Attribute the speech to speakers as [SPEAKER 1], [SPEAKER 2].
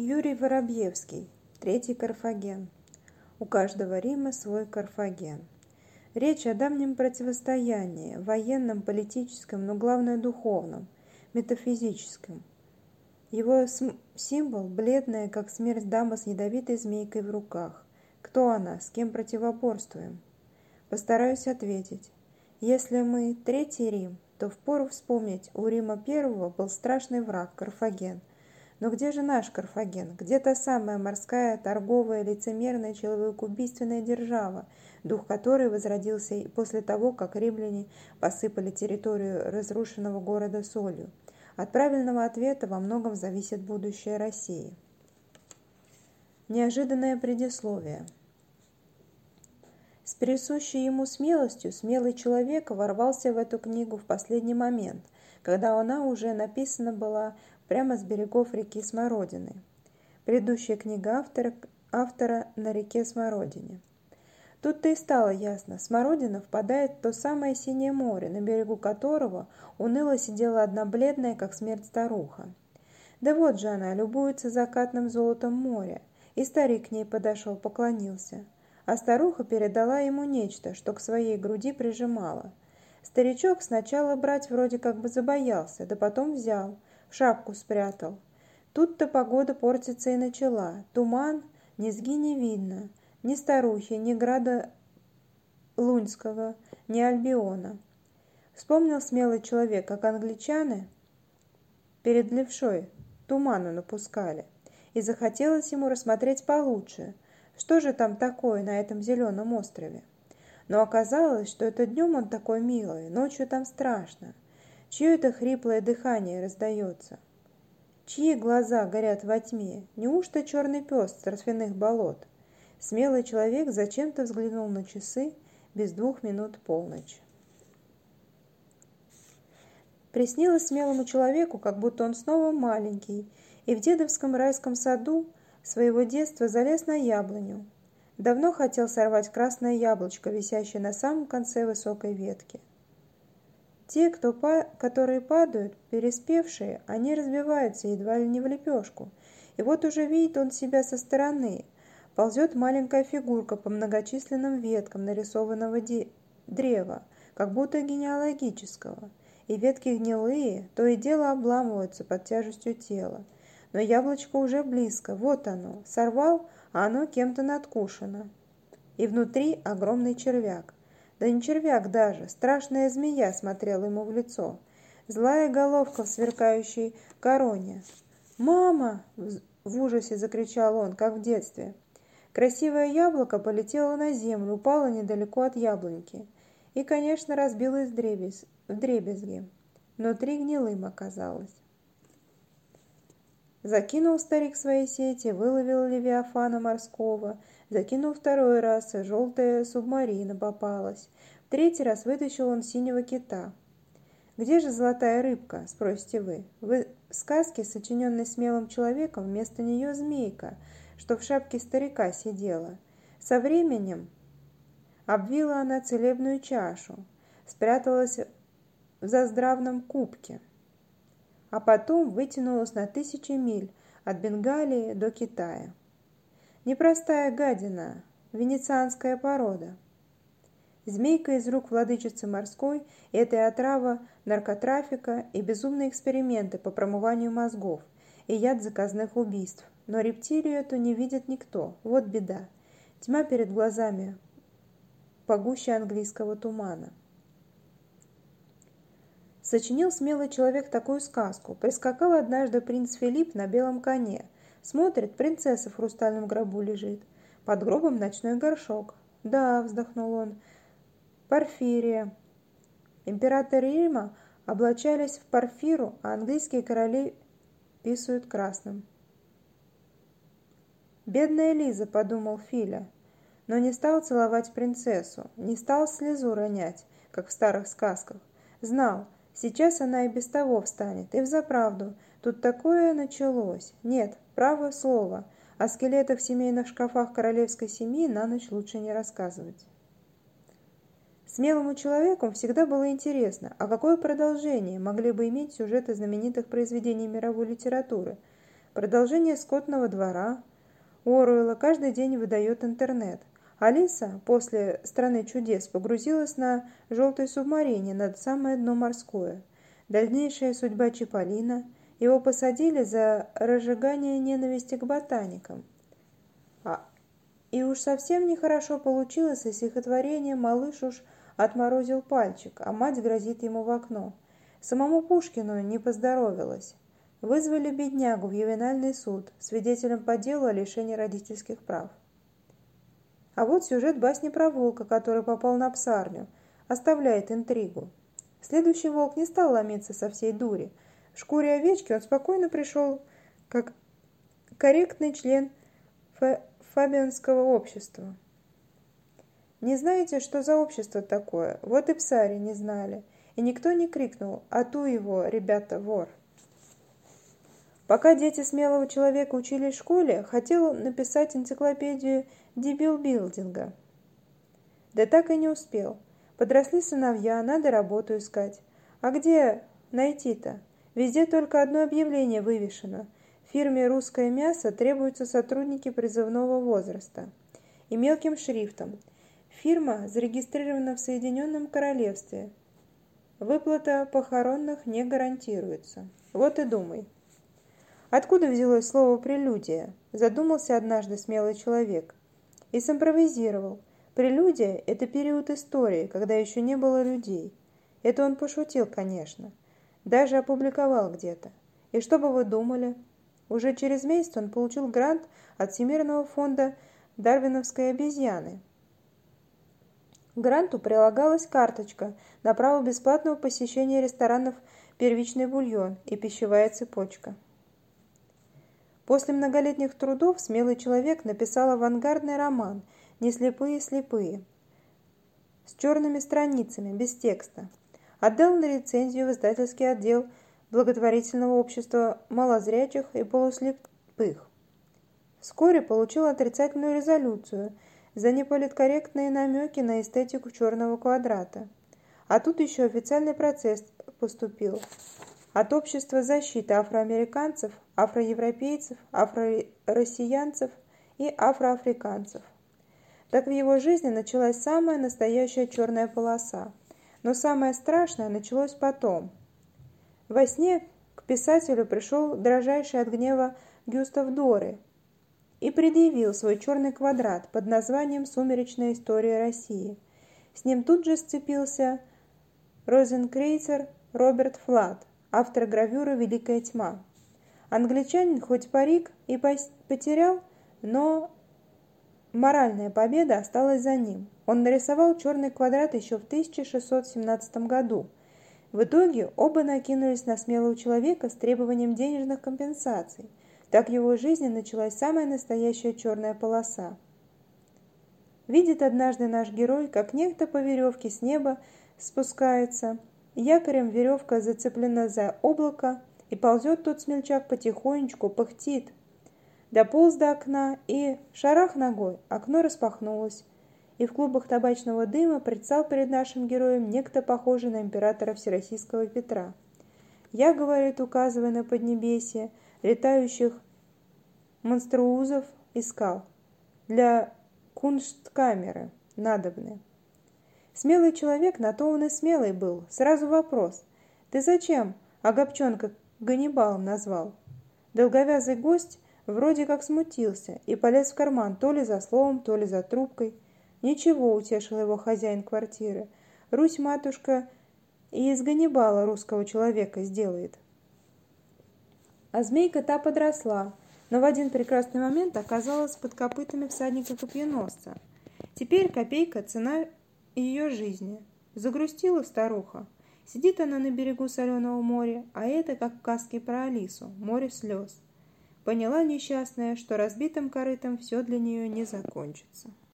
[SPEAKER 1] Юрий Воробьевский. Третий Карфаген. У каждого Рима свой Карфаген. Речь о давнем противостоянии, военном, политическом, но главное духовном, метафизическом. Его символ – бледная, как смерть дама с ядовитой змейкой в руках. Кто она? С кем противоборствуем? Постараюсь ответить. Если мы Третий Рим, то впору вспомнить, у Рима Первого был страшный враг – Карфаген – но где же наш Карфаген? Где та самая морская, торговая, лицемерная, человекоубийственная держава, дух которой возродился после того, как римляне посыпали территорию разрушенного города солью? От правильного ответа во многом зависит будущее России. Неожиданное предисловие. С присущей ему смелостью смелый человек ворвался в эту книгу в последний момент, когда она уже написана была прямо с берегов реки Смородины. Предыдущая книга автора, автора «На реке Смородине». Тут-то и стало ясно, Смородина впадает в то самое синее море, на берегу которого уныло сидела одна бледная, как смерть старуха. Да вот же она, любуется закатным золотом моря, и старик к ней подошел, поклонился. А старуха передала ему нечто, что к своей груди прижимала. Старичок сначала брать вроде как бы забоялся, да потом взял, в шапку спрятал. Тут-то погода портится и начала. Туман, низги не видно. Ни старухи, ни града Лунского, ни Альбиона. Вспомнил смелый человек, как англичаны перед левшой туману напускали. И захотелось ему рассмотреть получше, что же там такое на этом зеленом острове. Но оказалось, что это днем он такой милый, ночью там страшно. Чье это хриплое дыхание раздается? Чьи глаза горят во тьме? Неужто черный пес с торфяных болот? Смелый человек зачем-то взглянул на часы без двух минут полночь. Приснилось смелому человеку, как будто он снова маленький, и в дедовском райском саду своего детства залез на яблоню. Давно хотел сорвать красное яблочко, висящее на самом конце высокой ветки. Те, кто па которые падают, переспевшие, они разбиваются едва ли не в лепешку. И вот уже видит он себя со стороны. Ползет маленькая фигурка по многочисленным веткам нарисованного древа, как будто генеалогического. И ветки гнилые, то и дело обламываются под тяжестью тела. Но яблочко уже близко, вот оно. Сорвал, а оно кем-то надкушено. И внутри огромный червяк. Да не червяк даже, страшная змея смотрела ему в лицо. Злая головка в сверкающей короне. «Мама!» – в ужасе закричал он, как в детстве. Красивое яблоко полетело на землю, упало недалеко от яблоньки. И, конечно, разбилось в дребезги. Внутри гнилым оказалось. Закинул старик свои сети, выловил левиафана морского, закинул второй раз, и желтая субмарина попалась. В третий раз вытащил он синего кита. «Где же золотая рыбка?» – спросите вы. Вы в сказке, сочиненной смелым человеком, вместо нее змейка, что в шапке старика сидела. Со временем обвила она целебную чашу, спряталась в заздравном кубке – а потом вытянулась на тысячи миль от Бенгалии до Китая. Непростая гадина, венецианская порода. Змейка из рук владычицы морской – это и отрава наркотрафика, и безумные эксперименты по промыванию мозгов, и яд заказных убийств. Но рептилию эту не видит никто, вот беда. Тьма перед глазами, погуще английского тумана. Сочинил смелый человек такую сказку. Прискакал однажды принц Филипп на белом коне. Смотрит, принцесса в хрустальном гробу лежит. Под гробом ночной горшок. «Да», — вздохнул он, — «Порфирия». Императоры Рима облачались в парфиру, а английские короли писают красным. «Бедная Лиза», — подумал Филя, но не стал целовать принцессу, не стал слезу ронять, как в старых сказках. Знал, Сейчас она и без того встанет. И взаправду, тут такое началось. Нет, правое слово. О скелетах в семейных шкафах королевской семьи на ночь лучше не рассказывать. Смелому человеку всегда было интересно, а какое продолжение могли бы иметь сюжеты знаменитых произведений мировой литературы. продолжение скотного двора. Оруэлла каждый день выдает интернет. Алиса после «Страны чудес» погрузилась на желтой субмарине над самое дно морское. Дальнейшая судьба Чиполлино. Его посадили за разжигание ненависти к ботаникам. А, и уж совсем нехорошо получилось, и стихотворение «Малыш уж отморозил пальчик, а мать грозит ему в окно». Самому Пушкину не поздоровилось. Вызвали беднягу в ювенальный суд, свидетелем по делу о лишении родительских прав. А вот сюжет басни про волка, который попал на псарню, оставляет интригу. Следующий волк не стал ломиться со всей дури. В шкуре овечки он спокойно пришел, как корректный член фабианского общества. Не знаете, что за общество такое? Вот и псари не знали. И никто не крикнул «А ту его, ребята, вор!». Пока дети смелого человека учились в школе, хотел написать энциклопедию дебилбилдинга. Да так и не успел. Подросли сыновья, надо работу искать. А где найти-то? Везде только одно объявление вывешено. В фирме «Русское мясо» требуются сотрудники призывного возраста. И мелким шрифтом. Фирма зарегистрирована в Соединенном Королевстве. Выплата похоронных не гарантируется. Вот и думай. Откуда взялось слово «прелюдия»? Задумался однажды смелый человек. И симпровизировал. Прелюдия – это период истории, когда еще не было людей. Это он пошутил, конечно. Даже опубликовал где-то. И что бы вы думали? Уже через месяц он получил грант от Всемирного фонда Дарвиновской обезьяны. К гранту прилагалась карточка на право бесплатного посещения ресторанов «Первичный бульон» и «Пищевая цепочка». После многолетних трудов смелый человек написал авангардный роман «Не слепые слепые» с черными страницами, без текста. Отдал на рецензию в издательский отдел благотворительного общества малозрячих и полуслепых. Вскоре получил отрицательную резолюцию за неполиткорректные намеки на эстетику черного квадрата. А тут еще официальный процесс поступил от Общества защиты афроамериканцев, афроевропейцев, афророссиянцев и афроафриканцев. Так в его жизни началась самая настоящая черная полоса. Но самое страшное началось потом. Во сне к писателю пришел дрожайший от гнева Гюстав Доры и предъявил свой черный квадрат под названием «Сумеречная история России». С ним тут же сцепился розенкрейцер Роберт Флат, автор гравюры «Великая тьма». Англичанин хоть парик и потерял, но моральная победа осталась за ним. Он нарисовал черный квадрат еще в 1617 году. В итоге оба накинулись на смелого человека с требованием денежных компенсаций. Так в его жизни началась самая настоящая черная полоса. Видит однажды наш герой, как некто по веревке с неба спускается – Якорем веревка зацеплена за облако, и ползет тот смельчак потихонечку, пыхтит. Дополз до окна и, шарах ногой, окно распахнулось, и в клубах табачного дыма предстал перед нашим героем некто похожий на императора Всероссийского Петра. Я, говорит, указывая на поднебесье, летающих монструузов искал. Для куншткамеры надобны. Смелый человек, на то он и смелый был. Сразу вопрос. Ты зачем Агапчонка Ганнибалом назвал? Долговязый гость вроде как смутился и полез в карман то ли за словом, то ли за трубкой. Ничего, утешил его хозяин квартиры. Русь-матушка и из Ганнибала русского человека сделает. А змейка та подросла, но в один прекрасный момент оказалась под копытами всадника-копьеносца. Теперь копейка – цена ее жизни. Загрустила старуха. Сидит она на берегу соленого моря, а это, как в сказке про Алису, море слез. Поняла несчастная, что разбитым корытом все для нее не закончится.